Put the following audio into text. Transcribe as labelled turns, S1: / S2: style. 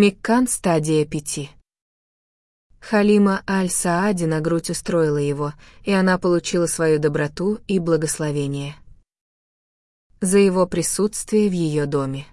S1: Миккан стадия пяти. Халима Аль-Саади на грудь устроила его, и она получила свою доброту и благословение. За его присутствие в ее доме.